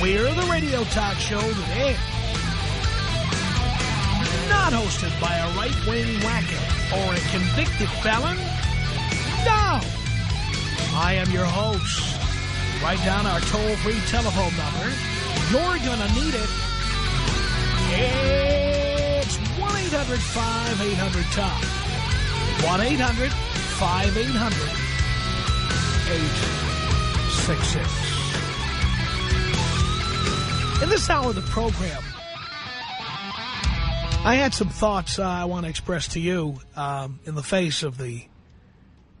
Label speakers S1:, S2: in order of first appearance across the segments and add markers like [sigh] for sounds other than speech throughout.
S1: We're the radio talk show that not hosted by a right-wing wacko or a convicted felon. No! I am your host. Write down our toll-free telephone number. You're gonna need it. It's 1-800-5800-TOM. 1-800-5800-866. In this hour of the program, I had some thoughts uh, I want to express to you um, in the face of the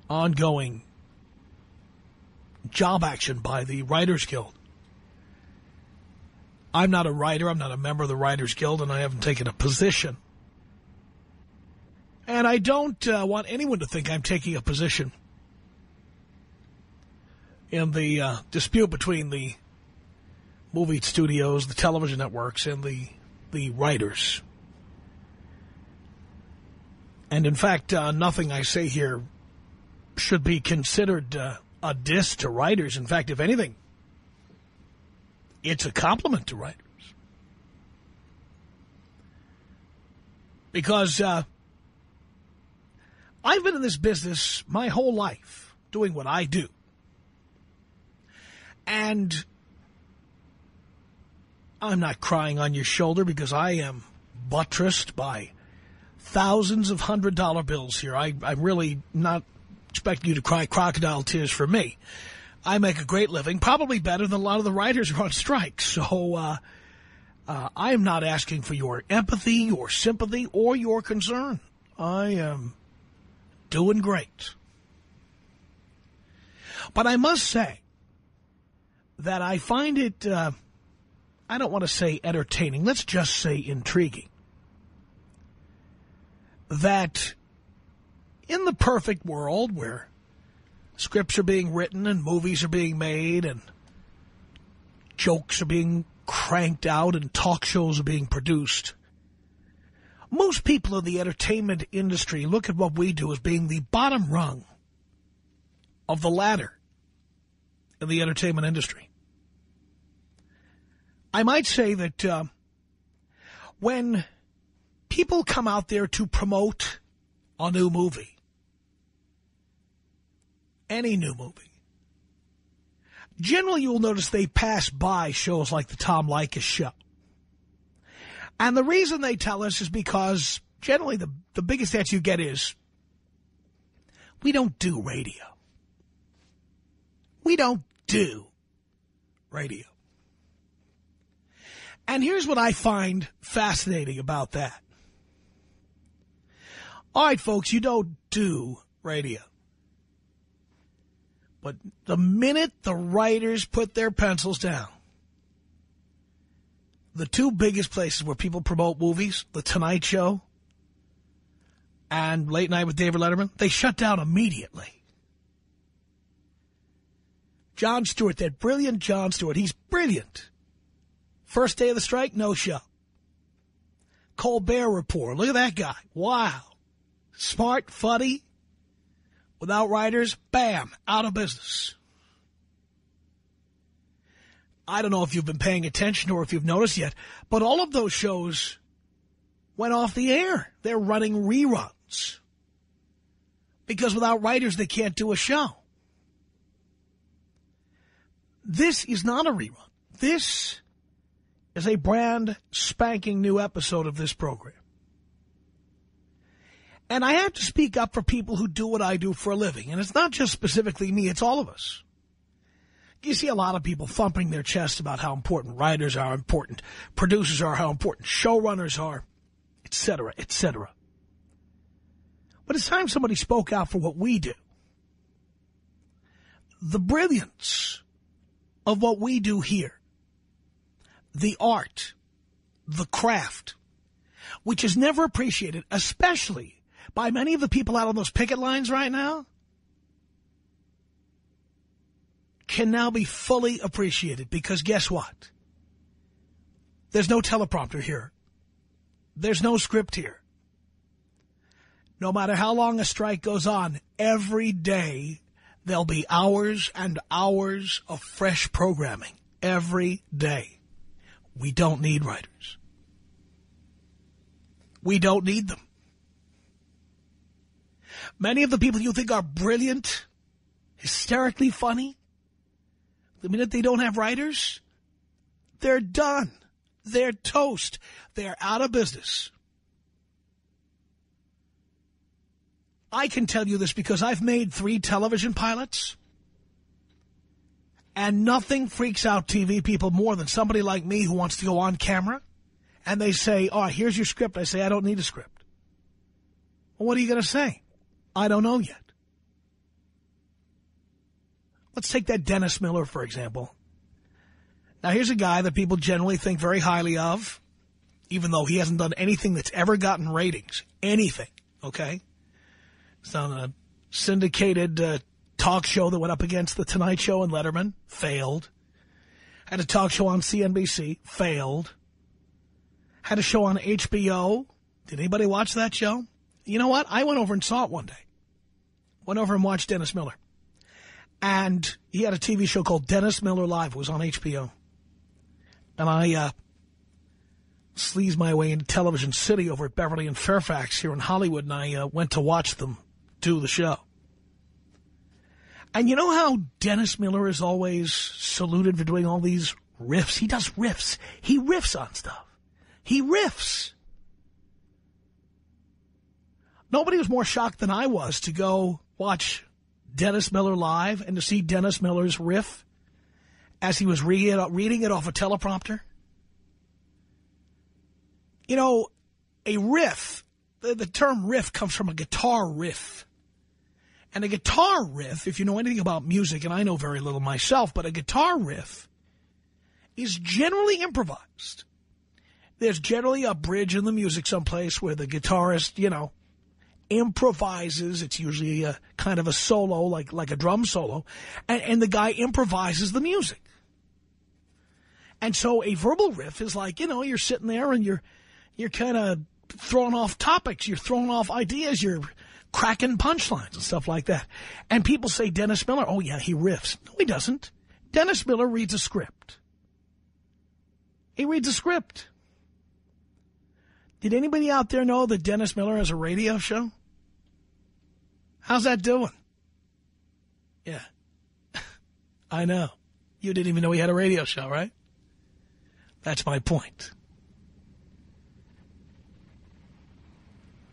S1: ongoing job action by the Writers Guild. I'm not a writer. I'm not a member of the Writers Guild, and I haven't taken a position. And I don't uh, want anyone to think I'm taking a position in the uh, dispute between the movie studios, the television networks, and the, the writers. And in fact, uh, nothing I say here should be considered uh, a diss to writers. In fact, if anything, it's a compliment to writers. Because uh, I've been in this business my whole life, doing what I do. And I'm not crying on your shoulder because I am buttressed by thousands of hundred-dollar bills here. I, I'm really not expecting you to cry crocodile tears for me. I make a great living, probably better than a lot of the writers who are on strike. So uh, uh, I am not asking for your empathy, your sympathy, or your concern. I am doing great. But I must say that I find it, uh, I don't want to say entertaining, let's just say intriguing, that in the perfect world where scripts are being written and movies are being made and jokes are being cranked out and talk shows are being produced. Most people in the entertainment industry look at what we do as being the bottom rung of the ladder in the entertainment industry. I might say that uh, when people come out there to promote a new movie, any new movie. Generally, you'll notice they pass by shows like the Tom Leykis Show. And the reason they tell us is because generally the, the biggest answer you get is, we don't do radio. We don't do radio. And here's what I find fascinating about that. All right, folks, you don't do radio. But the minute the writers put their pencils down, the two biggest places where people promote movies, The Tonight Show and Late Night with David Letterman, they shut down immediately. Jon Stewart, that brilliant Jon Stewart, he's brilliant. First day of the strike, no show. Colbert Report, look at that guy. Wow. Smart, funny, without writers, bam, out of business. I don't know if you've been paying attention or if you've noticed yet, but all of those shows went off the air. They're running reruns. Because without writers, they can't do a show. This is not a rerun. This is a brand spanking new episode of this program. And I have to speak up for people who do what I do for a living. And it's not just specifically me, it's all of us. You see a lot of people thumping their chest about how important writers are, important producers are, how important showrunners are, etc., etc. But it's time somebody spoke out for what we do. The brilliance of what we do here the art, the craft, which is never appreciated, especially by many of the people out on those picket lines right now, can now be fully appreciated because guess what? There's no teleprompter here. There's no script here. No matter how long a strike goes on, every day there'll be hours and hours of fresh programming. Every day. We don't need writers. We don't need them. Many of the people you think are brilliant, hysterically funny, the minute they don't have writers, they're done. They're toast. They're out of business. I can tell you this because I've made three television pilots. And nothing freaks out TV people more than somebody like me who wants to go on camera. And they say, oh, here's your script. I say, I don't need a script. Well, what are you going to say? I don't know yet. Let's take that Dennis Miller, for example. Now, here's a guy that people generally think very highly of, even though he hasn't done anything that's ever gotten ratings. Anything, okay? He's on a syndicated uh, talk show that went up against The Tonight Show and Letterman. Failed. Had a talk show on CNBC. Failed. Had a show on HBO. Did anybody watch that show? You know what? I went over and saw it one day. Went over and watched Dennis Miller. And he had a TV show called Dennis Miller Live. It was on HBO. And I uh, sleazed my way into Television City over at Beverly and Fairfax here in Hollywood, and I uh, went to watch them do the show. And you know how Dennis Miller is always saluted for doing all these riffs? He does riffs. He riffs on stuff. He riffs. Nobody was more shocked than I was to go watch Dennis Miller live and to see Dennis Miller's riff as he was read it, reading it off a teleprompter. You know, a riff, the, the term riff comes from a guitar riff. And a guitar riff, if you know anything about music, and I know very little myself, but a guitar riff is generally improvised. There's generally a bridge in the music someplace where the guitarist, you know, improvises. It's usually a kind of a solo, like like a drum solo, and, and the guy improvises the music. And so a verbal riff is like, you know, you're sitting there and you're you're kind of throwing off topics, you're throwing off ideas, you're cracking punchlines and stuff like that. And people say Dennis Miller, oh yeah, he riffs. No, he doesn't. Dennis Miller reads a script. He reads a script. Did anybody out there know that Dennis Miller has a radio show? How's that doing? Yeah. [laughs] I know. You didn't even know he had a radio show, right? That's my point.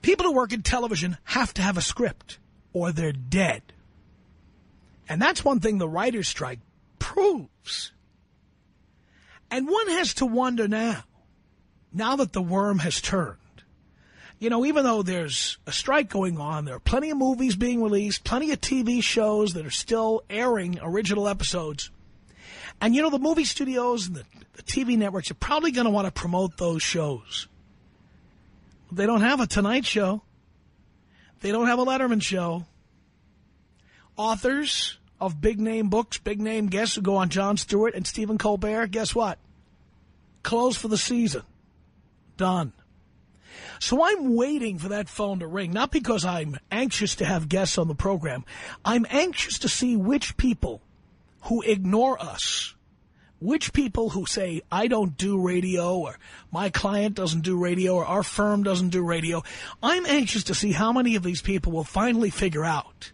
S1: People who work in television have to have a script or they're dead. And that's one thing the writer's strike proves. And one has to wonder now, now that the worm has turned, you know, even though there's a strike going on, there are plenty of movies being released, plenty of TV shows that are still airing original episodes. And, you know, the movie studios and the, the TV networks are probably going to want to promote those shows. They don't have a Tonight Show. They don't have a Letterman show. Authors of big-name books, big-name guests who go on Jon Stewart and Stephen Colbert, guess what? Closed for the season. Done. So I'm waiting for that phone to ring, not because I'm anxious to have guests on the program. I'm anxious to see which people who ignore us, which people who say, I don't do radio, or my client doesn't do radio, or our firm doesn't do radio, I'm anxious to see how many of these people will finally figure out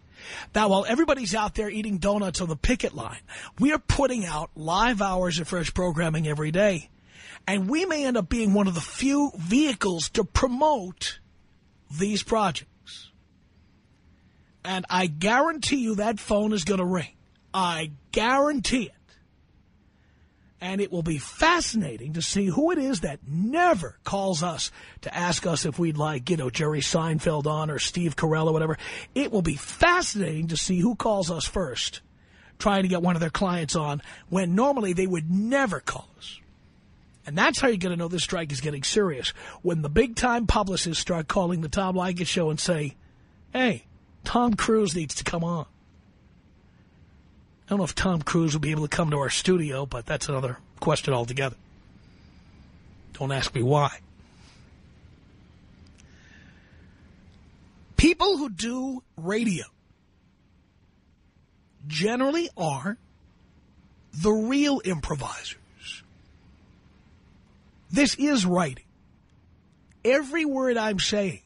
S1: that while everybody's out there eating donuts on the picket line, we are putting out live hours of fresh programming every day. And we may end up being one of the few vehicles to promote these projects. And I guarantee you that phone is going to ring. I guarantee it. And it will be fascinating to see who it is that never calls us to ask us if we'd like, you know, Jerry Seinfeld on or Steve Carell or whatever. It will be fascinating to see who calls us first, trying to get one of their clients on, when normally they would never call us. And that's how you're going to know this strike is getting serious. When the big-time publicists start calling the Tom Leykis show and say, hey, Tom Cruise needs to come on. I don't know if Tom Cruise will be able to come to our studio, but that's another question altogether. Don't ask me why. People who do radio generally are the real improvisers. This is writing. Every word I'm saying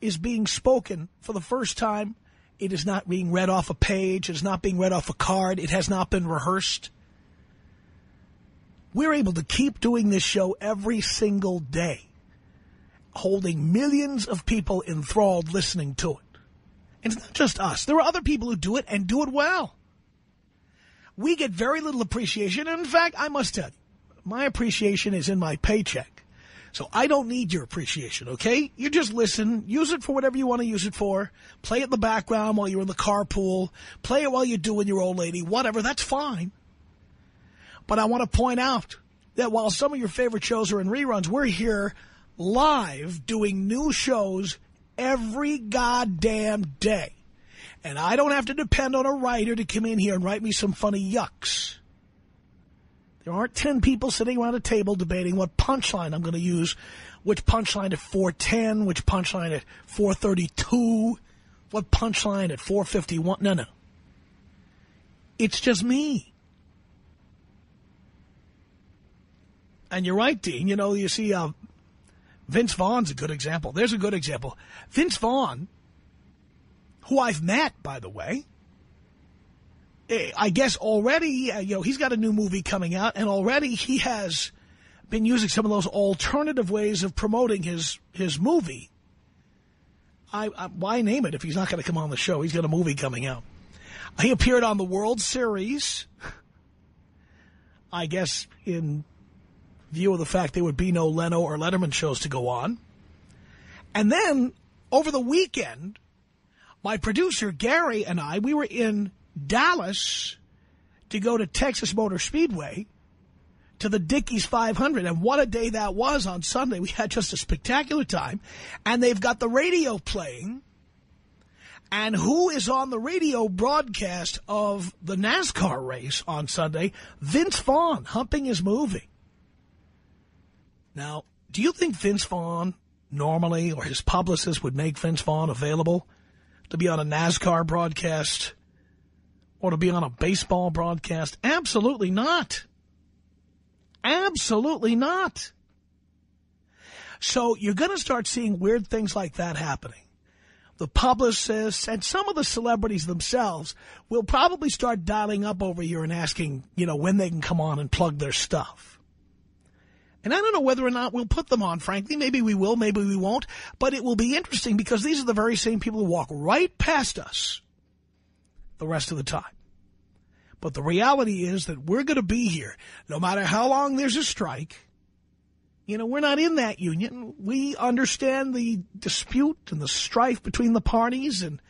S1: is being spoken for the first time. It is not being read off a page. It is not being read off a card. It has not been rehearsed. We're able to keep doing this show every single day, holding millions of people enthralled listening to it. And it's not just us. There are other people who do it and do it well. We get very little appreciation. And in fact, I must tell you, my appreciation is in my paycheck. So I don't need your appreciation, okay? You just listen, use it for whatever you want to use it for, play it in the background while you're in the carpool, play it while you're doing your old lady, whatever, that's fine. But I want to point out that while some of your favorite shows are in reruns, we're here live doing new shows every goddamn day. And I don't have to depend on a writer to come in here and write me some funny yucks. There aren't 10 people sitting around a table debating what punchline I'm going to use, which punchline at 410, which punchline at 432, what punchline at 451. No, no. It's just me. And you're right, Dean. You know, you see uh, Vince Vaughn's a good example. There's a good example. Vince Vaughn, who I've met, by the way, I guess already, uh, you know, he's got a new movie coming out, and already he has been using some of those alternative ways of promoting his his movie. I, I why name it if he's not going to come on the show? He's got a movie coming out. He appeared on the World Series. I guess in view of the fact there would be no Leno or Letterman shows to go on. And then, over the weekend, my producer, Gary, and I, we were in Dallas to go to Texas Motor Speedway to the Dickies 500. And what a day that was on Sunday. We had just a spectacular time. And they've got the radio playing. And who is on the radio broadcast of the NASCAR race on Sunday? Vince Vaughn, humping his movie. Now, do you think Vince Vaughn normally or his publicist would make Vince Vaughn available to be on a NASCAR broadcast or to be on a baseball broadcast? Absolutely not. Absolutely not. So you're going to start seeing weird things like that happening. The publicists and some of the celebrities themselves will probably start dialing up over here and asking, you know, when they can come on and plug their stuff. And I don't know whether or not we'll put them on, frankly. Maybe we will, maybe we won't. But it will be interesting because these are the very same people who walk right past us the rest of the time. But the reality is that we're going to be here no matter how long there's a strike. You know, we're not in that union. We understand the dispute and the strife between the parties. And,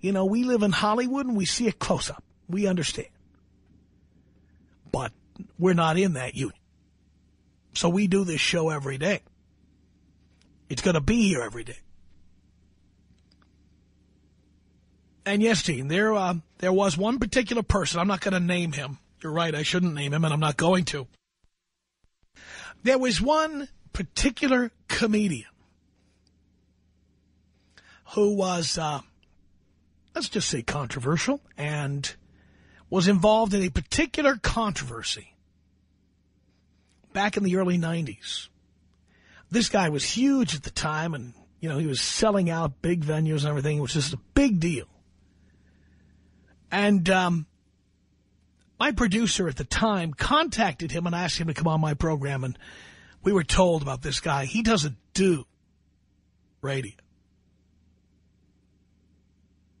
S1: you know, we live in Hollywood and we see it close up. We understand. But we're not in that union. So we do this show every day. It's going to be here every day. And yes, Dean, there, uh, there was one particular person. I'm not going to name him. You're right, I shouldn't name him, and I'm not going to. There was one particular comedian who was, uh, let's just say controversial, and was involved in a particular controversy back in the early 90s. This guy was huge at the time, and, you know, he was selling out big venues and everything. It was just a big deal. And um, my producer at the time contacted him and asked him to come on my program, and we were told about this guy. He doesn't do radio.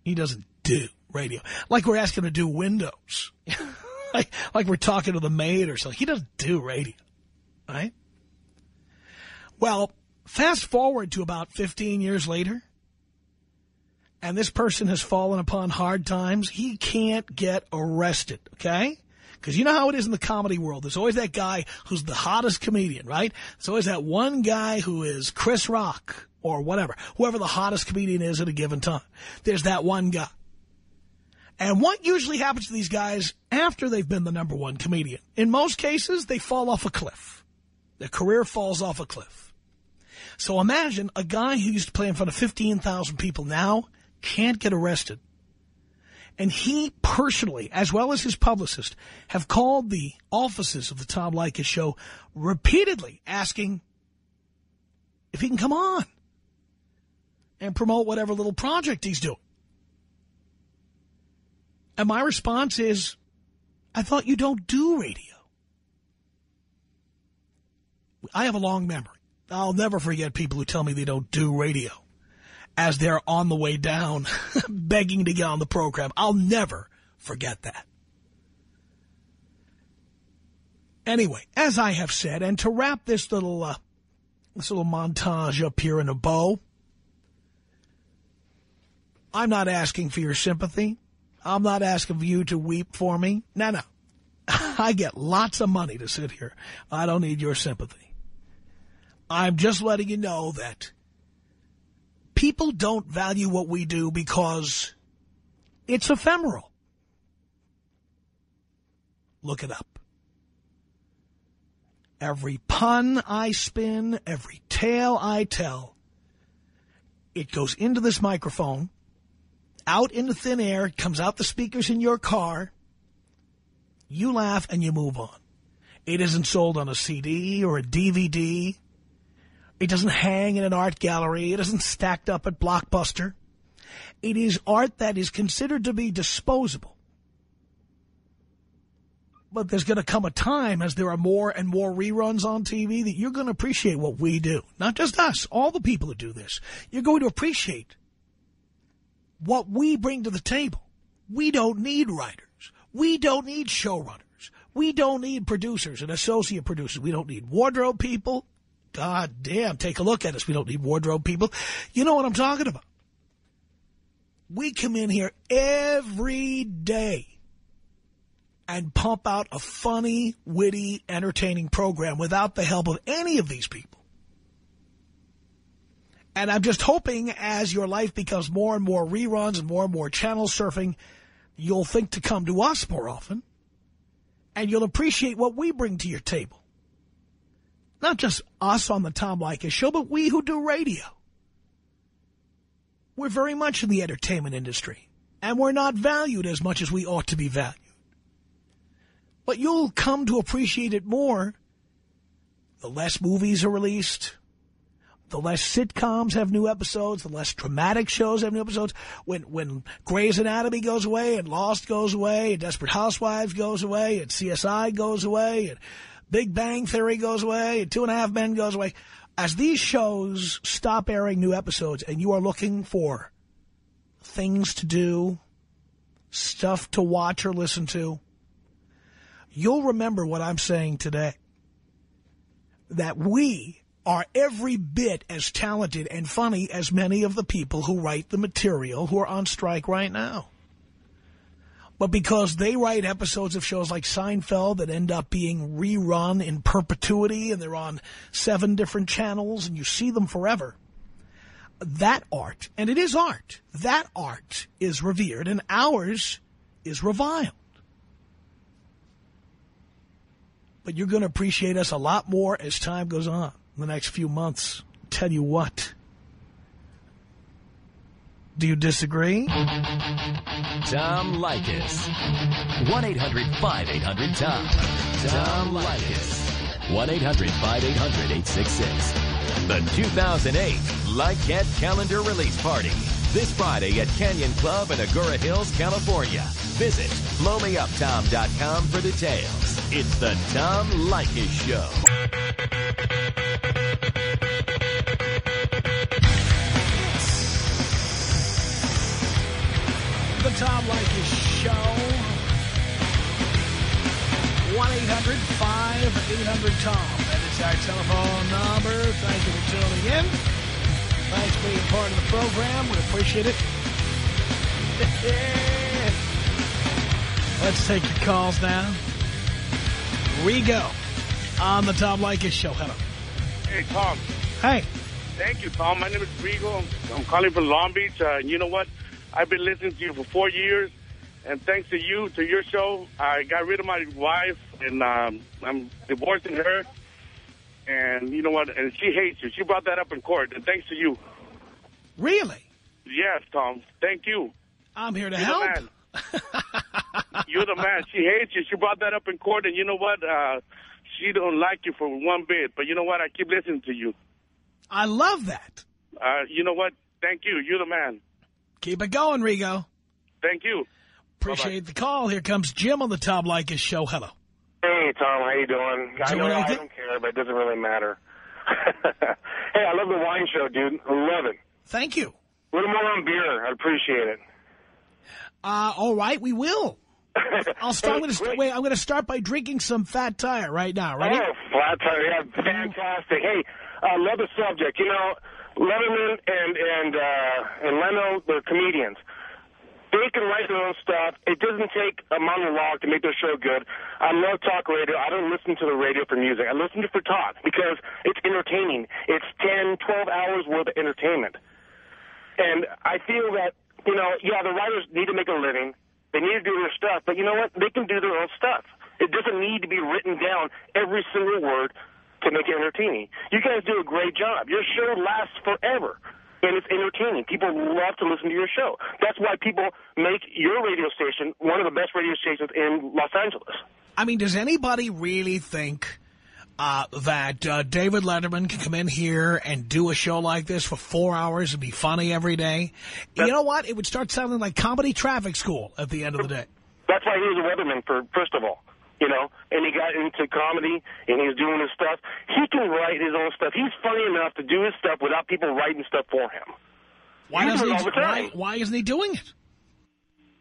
S1: He doesn't do radio. Like we're asking him to do Windows. [laughs] like, like we're talking to the maid or something. He doesn't do radio right? Well, fast forward to about 15 years later, and this person has fallen upon hard times. He can't get arrested, okay? Because you know how it is in the comedy world. There's always that guy who's the hottest comedian, right? There's always that one guy who is Chris Rock or whatever, whoever the hottest comedian is at a given time. There's that one guy. And what usually happens to these guys after they've been the number one comedian? In most cases, they fall off a cliff. Their career falls off a cliff. So imagine a guy who used to play in front of 15,000 people now can't get arrested. And he personally, as well as his publicist, have called the offices of the Tom Leykis show repeatedly asking if he can come on and promote whatever little project he's doing. And my response is, I thought you don't do radio. I have a long memory. I'll never forget people who tell me they don't do radio as they're on the way down [laughs] begging to get on the program. I'll never forget that. Anyway, as I have said, and to wrap this little uh, this little montage up here in a bow, I'm not asking for your sympathy. I'm not asking for you to weep for me. No, no. [laughs] I get lots of money to sit here. I don't need your sympathy. I'm just letting you know that people don't value what we do because it's ephemeral. Look it up. Every pun I spin, every tale I tell, it goes into this microphone, out into thin air, comes out the speakers in your car, you laugh and you move on. It isn't sold on a CD or a DVD. It doesn't hang in an art gallery. It isn't stacked up at Blockbuster. It is art that is considered to be disposable. But there's going to come a time as there are more and more reruns on TV that you're going to appreciate what we do. Not just us, all the people who do this. You're going to appreciate what we bring to the table. We don't need writers. We don't need showrunners. We don't need producers and associate producers. We don't need wardrobe people. God damn, take a look at us. We don't need wardrobe people. You know what I'm talking about. We come in here every day and pump out a funny, witty, entertaining program without the help of any of these people. And I'm just hoping as your life becomes more and more reruns and more and more channel surfing, you'll think to come to us more often. And you'll appreciate what we bring to your table. Not just us on the Tom Leykis show, but we who do radio. We're very much in the entertainment industry. And we're not valued as much as we ought to be valued. But you'll come to appreciate it more the less movies are released, the less sitcoms have new episodes, the less dramatic shows have new episodes. When when Grey's Anatomy goes away and Lost goes away and Desperate Housewives goes away and CSI goes away and Big Bang Theory goes away Two and a Half Men goes away. As these shows stop airing new episodes and you are looking for things to do, stuff to watch or listen to, you'll remember what I'm saying today. That we are every bit as talented and funny as many of the people who write the material who are on strike right now. But because they write episodes of shows like Seinfeld that end up being rerun in perpetuity and they're on seven different channels and you see them forever, that art, and it is art, that art is revered and ours is reviled. But you're going to appreciate us a lot more as time goes on in the next few months. Tell you what. Do you disagree?
S2: Tom Leykis. 1-800-5800-TOM. Tom Leykis. 1-800-5800-866. The 2008 Leykis Calendar Release Party. This Friday at Canyon Club in Agoura Hills, California. Visit blowmeuptom.com for details. It's the Tom Leykis Show.
S1: Tom Leykis Show. 1-800-5800-TOM. That is our telephone number. Thank you for tuning in. Thanks for being part of the program. We appreciate it. [laughs] Let's take your calls now. Rigo on the Tom Leykis show. Hello.
S3: Hey, Tom.
S1: Hey.
S3: Thank you, Tom. My name is Rigo. I'm calling from Long Beach. Uh, you know what? I've been listening to you for four years, and thanks to you, to your show, I got rid of my wife, and um, I'm divorcing her. And you know what? And she hates you. She brought that up in court, and thanks to you.
S1: Really?
S3: Yes, Tom. Thank you.
S1: I'm here to
S3: You're
S1: help.
S3: the man. You're the man. She hates you. She brought that up in court, and you know what? Uh, she don't like you for one bit. But you know what? I keep listening to you.
S1: I love that.
S3: Uh, you know what? Thank you. You're the man.
S1: Keep it going, Rigo.
S3: Thank you.
S1: Appreciate the call. Here comes Jim on the Tom Leykis show. Hello.
S4: Hey, Tom, how you doing? I know I don't care, but it doesn't really matter. [laughs] hey, I love the wine show, dude. I love it.
S1: Thank you.
S4: A little more on beer. I'd appreciate it.
S1: Uh, all right, we will. [laughs] I'll start. I'm
S4: Hey,
S1: going to
S4: great.
S1: wait. I'm going to start by drinking some Fat Tire right now. Ready?
S4: Oh, flat tire. Yeah, fantastic. Hey, I love the subject. You know, Letterman and and uh, and Leno, they're comedians. They can write their own stuff. It doesn't take a monologue to make their show good. I love talk radio. I don't listen to the radio for music. I listen to for talk because it's entertaining. It's 10, 12 hours worth of entertainment. And I feel that, you know, yeah, the writers need to make a living. They need to do their stuff. But you know what? They can do their own stuff. It doesn't need to be written down every single word to make it entertaining. You guys do a great job. Your show lasts forever. And it's entertaining. People love to listen to your show. That's why people make your radio station one of the best radio stations in Los Angeles.
S1: I mean, does anybody really think uh, that uh, David Letterman can come in here and do a show like this for four hours and be funny every day? You know what? It would start sounding like comedy traffic school at the end of the day.
S4: That's why he was a weatherman, for, first of all. You know, and he got into comedy, and he's doing his stuff. He can write his own stuff. He's funny enough to do his stuff without people writing stuff for him.
S1: Why doesn't he? Why, why isn't he doing it?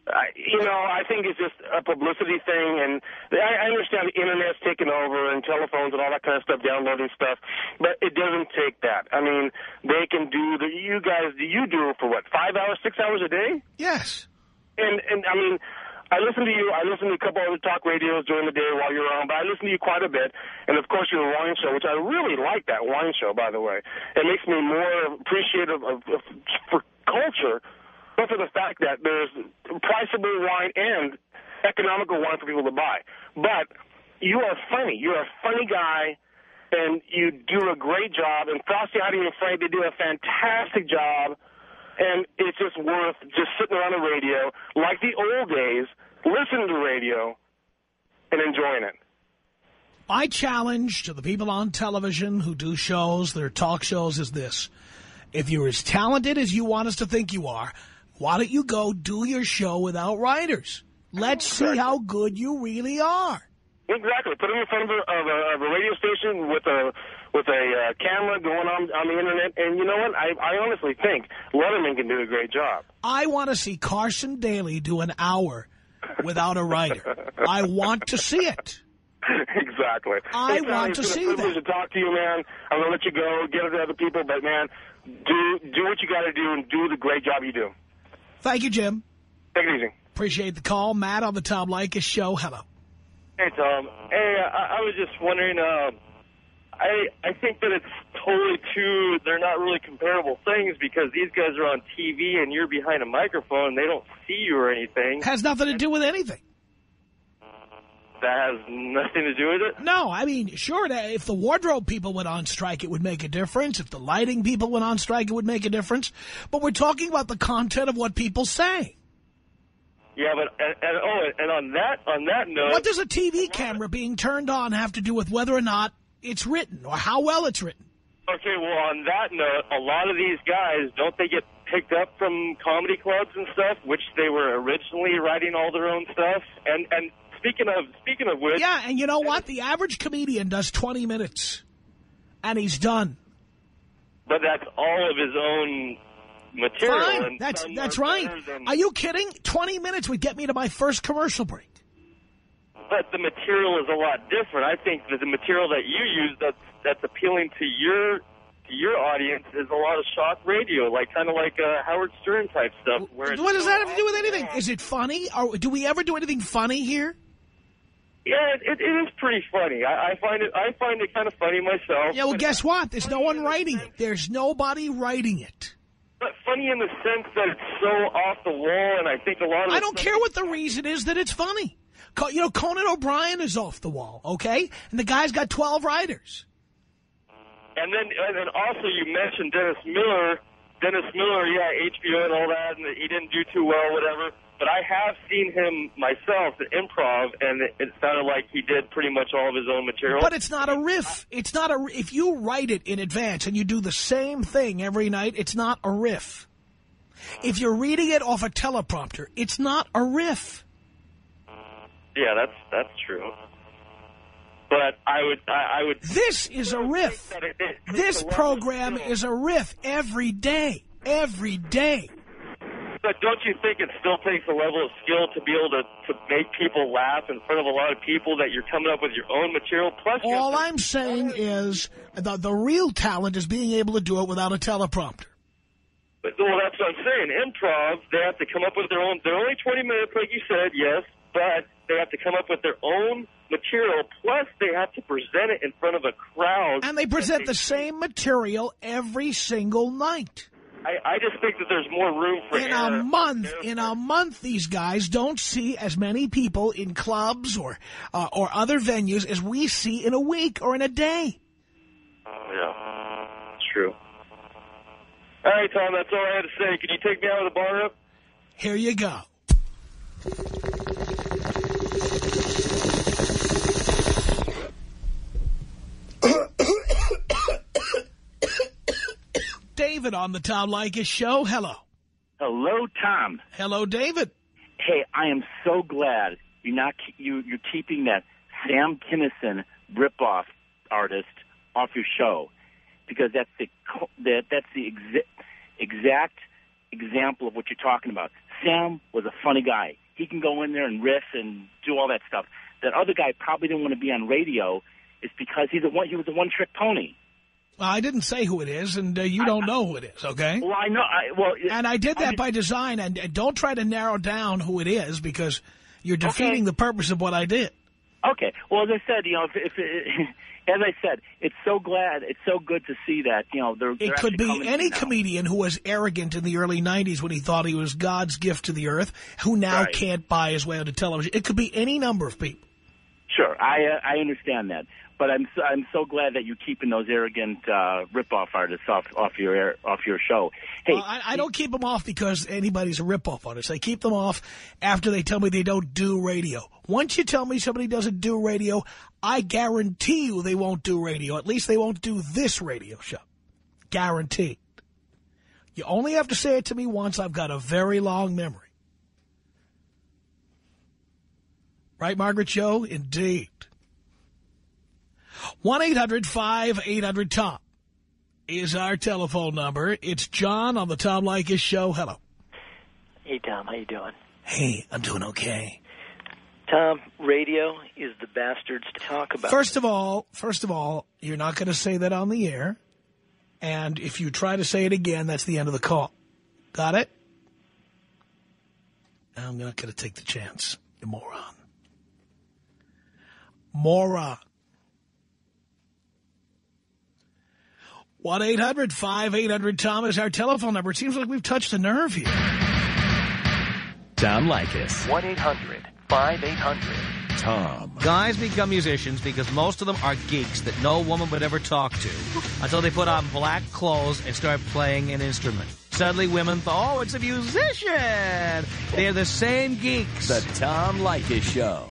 S4: I, you know, I think it's just a publicity thing, and I, I understand the internet's taking over and telephones and all that kind of stuff, downloading stuff, but it doesn't take that. I mean, they can do the. You guys, do you do it for what? Five hours, six hours a day?
S1: Yes.
S4: And and I mean, I listen to you. I listen to a couple other talk radios during the day while you're on, but I listen to you quite a bit. And of course, your wine show, which I really like that wine show, by the way. It makes me more appreciative of, of for culture, but for the fact that there's priceable wine and economical wine for people to buy. But you are funny. You're a funny guy. And you do a great job. And Frosty, Heidi, and Frank, they do a fantastic job and it's just worth just sitting around the radio like the old days, listening to radio and enjoying it.
S1: My challenge to the people on television who do shows, their talk shows, is this. If you're as talented as you want us to think you are, why don't you go do your show without writers? Let's see how good you really are.
S4: Exactly. Put them in front of a, of a, of a radio station with a with a uh, camera going on on the internet, and you know what? I, I honestly think Letterman can do a great job.
S1: I want to see Carson Daly do an hour without a writer. I want to see it. [laughs]
S4: exactly.
S1: I
S4: Hey, Tommy,
S1: want to
S4: it's been
S1: see
S4: a privilege
S1: that.
S4: to talk to you, man. I'm gonna let you go, get it to other people, but man, do do what you got to do and do the great job you do.
S1: Thank you, Jim.
S4: Take it easy.
S1: Appreciate the call. Matt on the Tom Leykis show. Hello.
S5: Hey Tom. Hey, I, I was just wondering. Uh, I I think that it's totally two. They're not really comparable things because these guys are on TV and you're behind a microphone. and They don't see you or anything.
S1: Has nothing to do with anything.
S5: That has nothing to do with it.
S1: No, I mean, sure, if the wardrobe people went on strike, it would make a difference. If the lighting people went on strike, it would make a difference. But we're talking about the content of what people say.
S5: Yeah, but and, and oh, and on that on that note,
S1: What does a TV camera being turned on have to do with whether or not it's written or how well it's written?
S5: Okay, well, on that note, a lot of these guys, don't they get picked up from comedy clubs and stuff, which they were originally writing all their own stuff? And and speaking of speaking of which,
S1: Yeah, and you know what? The average comedian does 20 minutes, and he's done.
S5: but that's all of his own material.
S1: Fine, that's that's right. Are you kidding? 20 minutes would get me to my first commercial break.
S5: But the material is a lot different. I think that the material that you use that's that's appealing to your to your audience is a lot of shock radio, like kind of like uh, Howard Stern type stuff. Where
S1: What does that have to do with anything? Is it funny? Or do we ever do anything funny here?
S5: Yeah, it, it is pretty funny. I, I find it I find it kind of funny myself.
S1: Yeah, well, guess what? There's no one writing it. There's nobody writing it.
S5: But funny in the sense that it's so off the wall, and I think a lot of
S1: I don't care what the reason is that it's funny. You know, Conan O'Brien is off the wall, okay? And the guy's got 12 writers.
S5: And then and then also you mentioned Dennis Miller. Dennis Miller, yeah, HBO and all that, and he didn't do too well, whatever. But I have seen him myself at improv, and it, it sounded like he did pretty much all of his own material.
S1: But it's not a riff. It's not a. If you write it in advance and you do the same thing every night, it's not a riff. If you're reading it off a teleprompter, it's not a riff.
S5: Yeah, that's that's true. But I would I, I would
S1: This is a riff.
S5: it- it
S1: This program is a riff every day. Every day.
S5: But don't you think it still takes a level of skill to be able to, to make people laugh in front of a lot of people that you're coming up with your own material? Plus,
S1: All I'm saying [laughs] is the, the real talent is being able to do it without a teleprompter.
S5: But, well, that's what I'm saying. Improv, they have to come up with their own. They're only 20 minutes, like you said, yes, but they have to come up with their own material. Plus, they have to present it in front of a crowd.
S1: And they present the same material every single night.
S5: I, I just think that there's more room for
S1: In
S5: error.
S1: a month, in a month, these guys don't see as many people in clubs or uh, or other venues as we see in a week or in a day.
S5: Yeah, it's true. All right, Tom, that's all I had to say. Can you take me out of the bar up?
S1: Here you go. David on the Tom Leykis show. Hello.
S6: Hello, Tom.
S1: Hello, David.
S6: Hey, I am so glad you're not you you're keeping that Sam Kinison ripoff artist off your show because that's the that that's the exa- exact example of what you're talking about. Sam was a funny guy. He can go in there and riff and do all that stuff. That other guy probably didn't want to be on radio is because he's a one he was a one trick pony.
S1: Well, I didn't say who it is, and uh, you don't know who it is, okay?
S6: Well, I know. I, well,
S1: And I did
S6: I
S1: that
S6: mean-
S1: by design, and uh, don't try to narrow down who it is because you're defeating
S6: Okay.
S1: the purpose of what I did.
S6: Okay. Well, as I said, you know, if, if [laughs] as I said, it's so glad, it's so good to see that, you know, they're.
S1: It
S6: they're
S1: could be any comedian who was arrogant in the early 90s when he thought he was God's gift to the earth, who now
S6: Right.
S1: can't buy his way onto television. It could be any number of people.
S6: Sure, I uh, I understand that, but I'm so, I'm so glad that you're keeping those arrogant uh, ripoff artists off off your air, off your show. Hey,
S1: Well, I, I don't keep them off because anybody's a ripoff artist. I keep them off after they tell me they don't do radio. Once you tell me somebody doesn't do radio, I guarantee you they won't do radio. At least they won't do this radio show. Guaranteed. You only have to say it to me once. I've got a very long memory. Right, Margaret Joe? Indeed. 1-800-5800-TOM is our telephone number. It's John on the Tom Leykis show. Hello.
S7: Hey Tom, how you doing?
S1: Hey, I'm doing okay.
S7: Tom, radio is the bastards to talk about.
S1: First of all, first of all, you're not going to say that on the air. And if you try to say it again, that's the end of the call. Got it? I'm not going to take the chance, you moron. Moron. 1-800-5800-TOM is our telephone number. It seems like we've touched a nerve here.
S2: Tom Leykis.
S7: 1-800-5800.
S2: Tom.
S8: Guys become musicians because most of them are geeks that no woman would ever talk to until they put on black clothes and start playing an instrument. Suddenly women thought, oh, it's a musician. They're the same geeks.
S2: The Tom Leykis Show.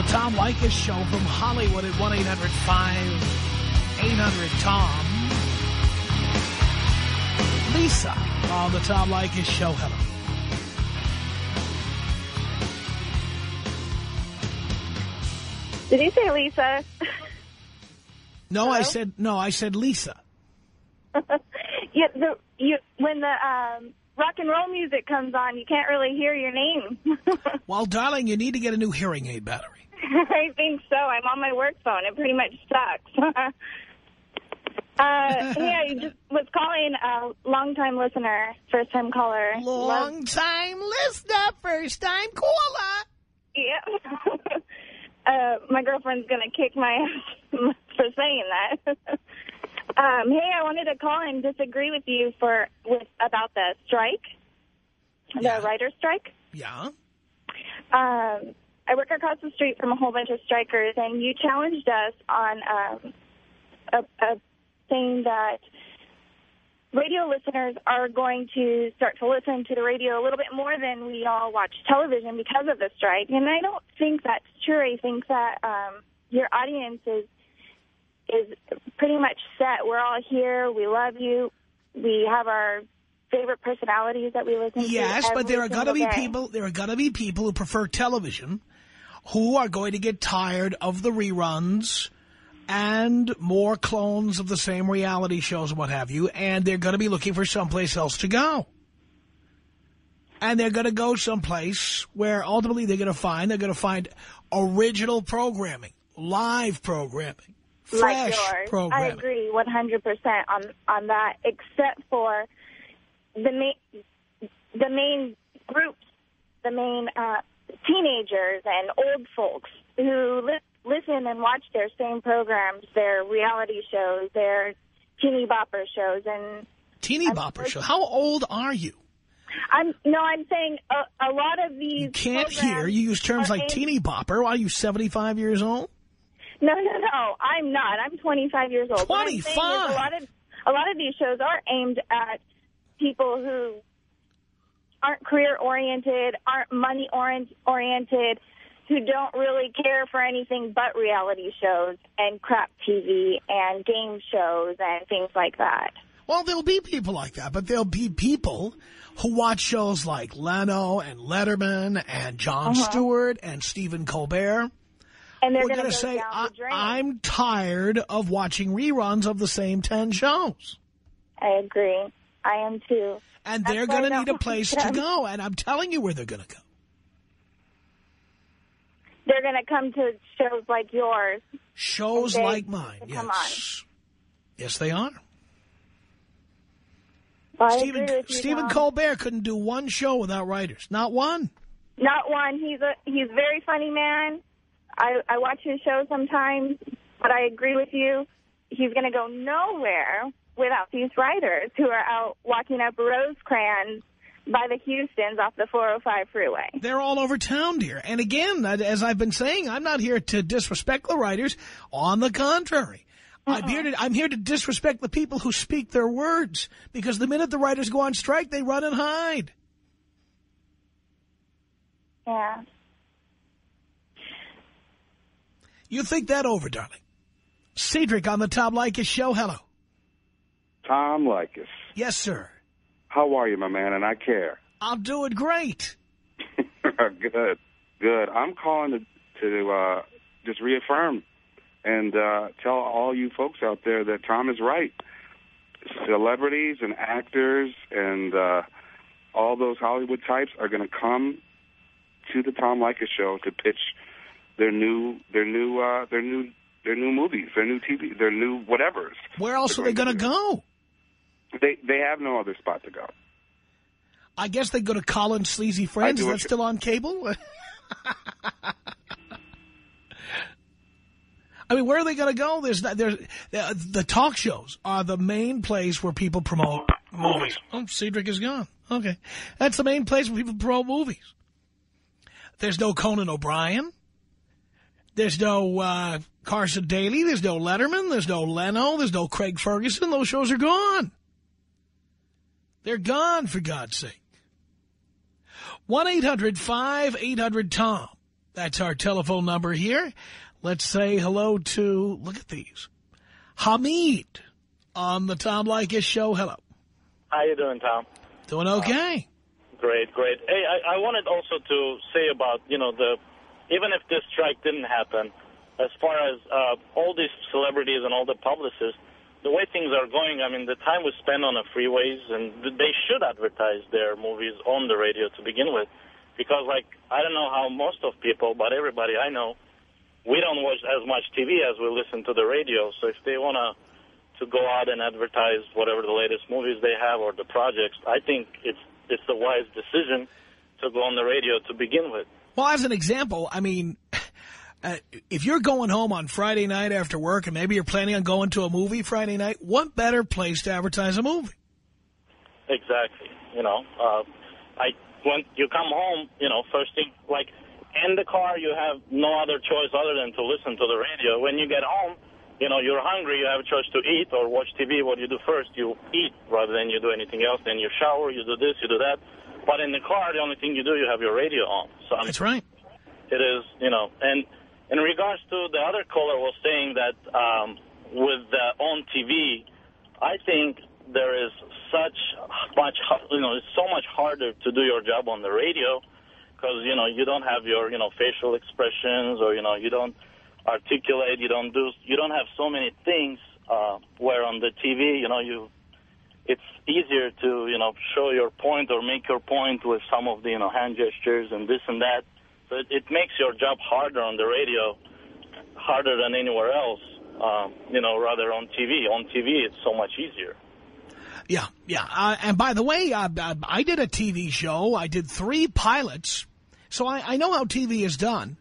S1: The Tom Leykis Show from Hollywood at 1-800-5800-TOM. Lisa on the Tom Leykis Show. Hello.
S9: Did you say Lisa?
S1: No, I said, no, I said Lisa. [laughs]
S9: yeah, the, you, when the um, rock and roll music comes on, you can't really hear your name. [laughs]
S1: Well, darling, you need to get a new hearing aid battery. [laughs]
S9: I think so. I'm on my work phone. It pretty much sucks. [laughs] Uh, hey, I just was calling a long-time listener, first-time caller.
S1: Long time listener, first time caller.
S9: Yeah. [laughs] uh, my girlfriend's going to kick my ass for saying that. um, hey, I wanted to call and disagree with you for with about the strike, the writer's strike.
S1: Yeah.
S9: Um, I work across the street from a whole bunch of strikers, and you challenged us on um, a, a saying that radio listeners are going to start to listen to the radio a little bit more than we all watch television because of the strike. And I don't think that's true. I think that um, your audience is is pretty much set. We're all here. We love you. We have our favorite personalities that we listen to.
S1: Yes, but there are
S9: going
S1: to be people. There are going to be people who prefer television, who are going to get tired of the reruns and more clones of the same reality shows and what have you, and they're going to be looking for someplace else to go. And they're going to go someplace where ultimately they're going to find, they're going to find original programming, live programming, fresh
S9: yours.
S1: programming.
S9: I agree 100% on on that, except for the main the main groups, the main uh, teenagers and old folks who li listen and watch their same programs, their reality shows, their teeny bopper shows, and
S1: Teeny bopper show. How old are you?
S9: I'm no, I'm saying a, a lot of these.
S1: You can't hear. You use terms like teeny bopper. Are you 75 years old?
S9: No, no, no. I'm not. I'm 25 years old. What I'm saying
S1: 25?
S9: a lot of a lot of these shows are aimed at people who aren't career oriented, aren't money orient oriented, who don't really care for anything but reality shows and crap TV and game shows and things like that.
S1: Well, there'll be people like that, but there'll be people who watch shows like Leno and Letterman and Jon
S9: Uh-huh.
S1: Stewart and Stephen Colbert.
S9: And they're going to
S1: to say,
S9: drain.
S1: I'm tired of watching reruns of the same 10 shows.
S9: I agree. I am too.
S1: And
S9: That's
S1: they're going to need a place to [laughs] go. And I'm telling you where they're going to go.
S9: They're going to come to shows like yours.
S1: Shows like mine,
S9: Come
S1: yes. Yes, they are.
S9: Well,
S1: Stephen,
S9: you,
S1: Stephen Colbert couldn't do one show without writers. Not one.
S9: Not one. He's a he's a very funny man. I I watch his show sometimes, but I agree with you. He's going to go nowhere without these writers who are out walking up Rosecrans by the Houstons off the 405 freeway.
S1: They're all over town, dear. And again, as I've been saying, I'm not here to disrespect the writers. On the contrary. I'm uh-uh. here to I'm here to disrespect the people who speak their words. Because the minute the writers go on strike, they run and hide.
S9: Yeah.
S1: You think that over, darling. Cedric on the Tom Leykis show. Hello.
S10: Tom Leykis.
S1: Yes, sir.
S10: How are you, my man? And I care.
S1: I'm doing great. [laughs]
S10: good, good. I'm calling to, to uh, just reaffirm and uh, tell all you folks out there that Tom is right. Celebrities and actors and uh, all those Hollywood types are going to come to the Tom Leykis show to pitch their new, their new, uh, their new, their new movies, their new TV, their new whatevers.
S1: Where else are they going to go?
S10: They they have no other spot to go.
S1: I guess they go to Colin's Sleazy Friends.
S10: I
S1: Is that still on cable? [laughs] I mean, where are they going to go? There's not, there's, the, the talk shows are the main place where people promote movies. Oh, Cedric is gone. Okay. That's the main place where people promote movies. There's no Conan O'Brien. There's no uh, Carson Daly. There's no Letterman. There's no Leno. There's no Craig Ferguson. Those shows are gone. They're gone, for God's sake. 1-800-5800-TOM. That's our telephone number here. Let's say hello to, look at these, Hamid on the Tom Leykis show. Hello.
S11: How you doing, Tom?
S1: Doing okay.
S11: Great, great. Hey, I, I wanted also to say about, you know, the even if this strike didn't happen, as far as uh, all these celebrities and all the publicists, the way things are going, I mean, the time we spend on the freeways, and they should advertise their movies on the radio to begin with. Because, like, I don't know how most of people, but everybody I know, we don't watch as much TV as we listen to the radio. So if they want to to go out and advertise whatever the latest movies they have or the projects. I think it's it's a wise decision to go on the radio to begin with.
S1: Well, as an example, I mean, uh, if you're going home on Friday night after work and maybe you're planning on going to a movie Friday night, what better place to advertise a movie?
S11: Exactly. You know, uh, I when you come home, you know, first thing like in the car, you have no other choice other than to listen to the radio. When you get home, you know, you're hungry, you have a choice to eat or watch TV. What do you do first? You eat rather than you do anything else. Then you shower, you do this, you do that. But in the car, the only thing you do, you have your radio on. So I'm,
S1: That's right.
S11: It is, you know, and in regards to the other caller was saying that um, with the on TV, I think there is such much, you know, it's so much harder to do your job on the radio because, you know, you don't have your, you know, facial expressions or, you know, you don't articulate, you don't do, you don't have so many things uh, where on the TV, you know, you, it's easier to, you know, show your point or make your point with some of the, you know, hand gestures and this and that. It, it makes your job harder on the radio, harder than anywhere else, um, you know, rather on TV. On TV, it's so much easier.
S1: Yeah, yeah. Uh, and by the way, uh, I did a TV show. I did three pilots. So I, I know how TV is done.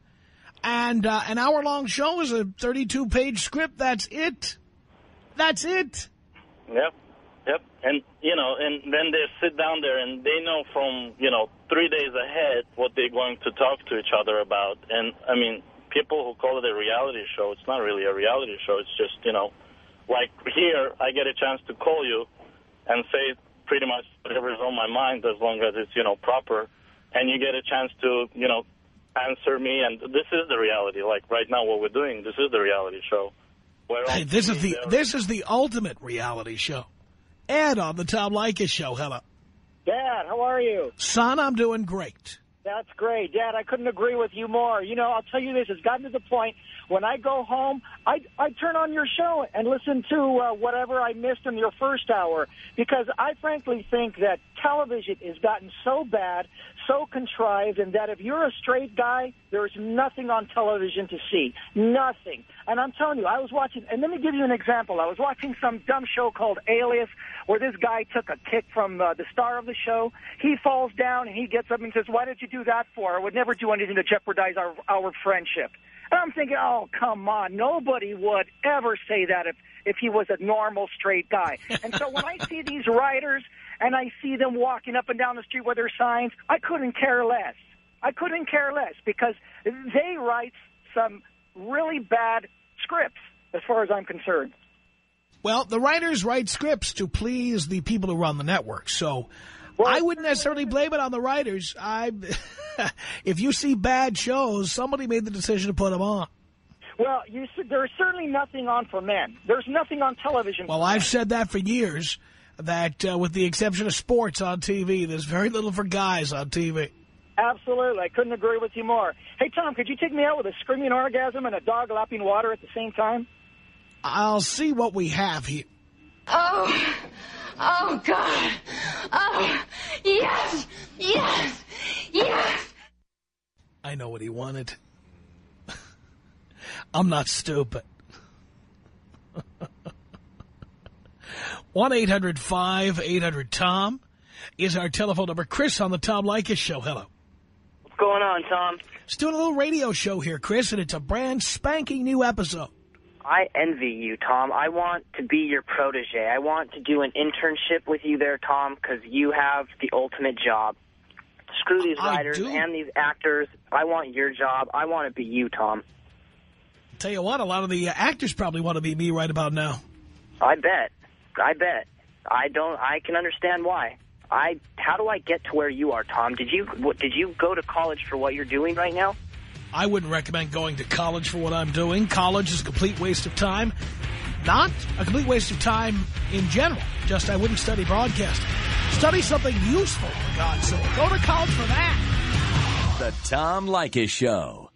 S1: And uh, an hour-long show is a 32-page script. That's it. That's it.
S11: Yep, yep. And, you know, and then they sit down there and they know from, you know, three days ahead what they're going to talk to each other about. And, I mean, people who call it a reality show, it's not really a reality show. It's just, you know, like here, I get a chance to call you and say pretty much whatever is on my mind as long as it's, you know, proper. And you get a chance to, you know, answer me. And this is the reality. Like right now what we're doing, this is the reality show.
S1: Hey, this is the this is the ultimate reality show. Ed on the Tom Leykis show. Hello.
S12: Dad, how are you?
S1: Son, I'm doing great.
S12: That's great. Dad, I couldn't agree with you more. You know, I'll tell you this. It's gotten to the point when I go home, I, I turn on your show and listen to uh, whatever I missed in your first hour because I frankly think that television has gotten so bad, so contrived, and that if you're a straight guy, there's nothing on television to see. Nothing. And I'm telling you, I was watching, and let me give you an example. I was watching some dumb show called Alias where this guy took a kick from uh, the star of the show. He falls down and he gets up and says, why did you do that for? I would never do anything to jeopardize our, our friendship. And I'm thinking, oh, come on. Nobody would ever say that if, if he was a normal, straight guy. And so when I [laughs] see these writers and I see them walking up and down the street with their signs, I couldn't care less. I couldn't care less because they write some really bad scripts as far as I'm concerned.
S1: Well, the writers write scripts to please the people who run the network. So well, I wouldn't necessarily blame it on the writers. I, [laughs] if you see bad shows, somebody made the decision to put them on.
S12: Well, you, there's certainly nothing on for men. There's nothing on television.
S1: Well, I've said that for years, that uh, with the exception of sports on TV, there's very little for guys on TV.
S12: Absolutely. I couldn't agree with you more. Hey, Tom, could you take me out with a screaming orgasm and a dog lapping water at the same time?
S1: I'll see what we have here.
S13: Oh, oh, God. Oh, yes, yes, yes.
S1: I know what he wanted. [laughs] I'm not stupid. [laughs] 1-800-5800-TOM is our telephone number. Chris on the Tom Leykis show. Hello.
S14: Going on, Tom?
S1: Just doing a little radio show here, Chris, and it's a brand spanking new episode.
S14: I envy you, Tom. I want to be your protege. I want to do an internship with you there, Tom, because you have the ultimate job. Screw these writers and these actors. I want your job. I want to be you, Tom.
S1: Tell you what, a lot of the uh, actors probably want to be me right about now.
S14: I bet. I bet. I don't. I can understand why. I. How do I get to where you are, Tom? Did you? What, did you go to college for what you're doing right now?
S1: I wouldn't recommend going to college for what I'm doing. College is a complete waste of time. Not a complete waste of time in general. Just I wouldn't study broadcasting. Study something useful, for God's sake. Go to college for that.
S2: The Tom Leykis Show.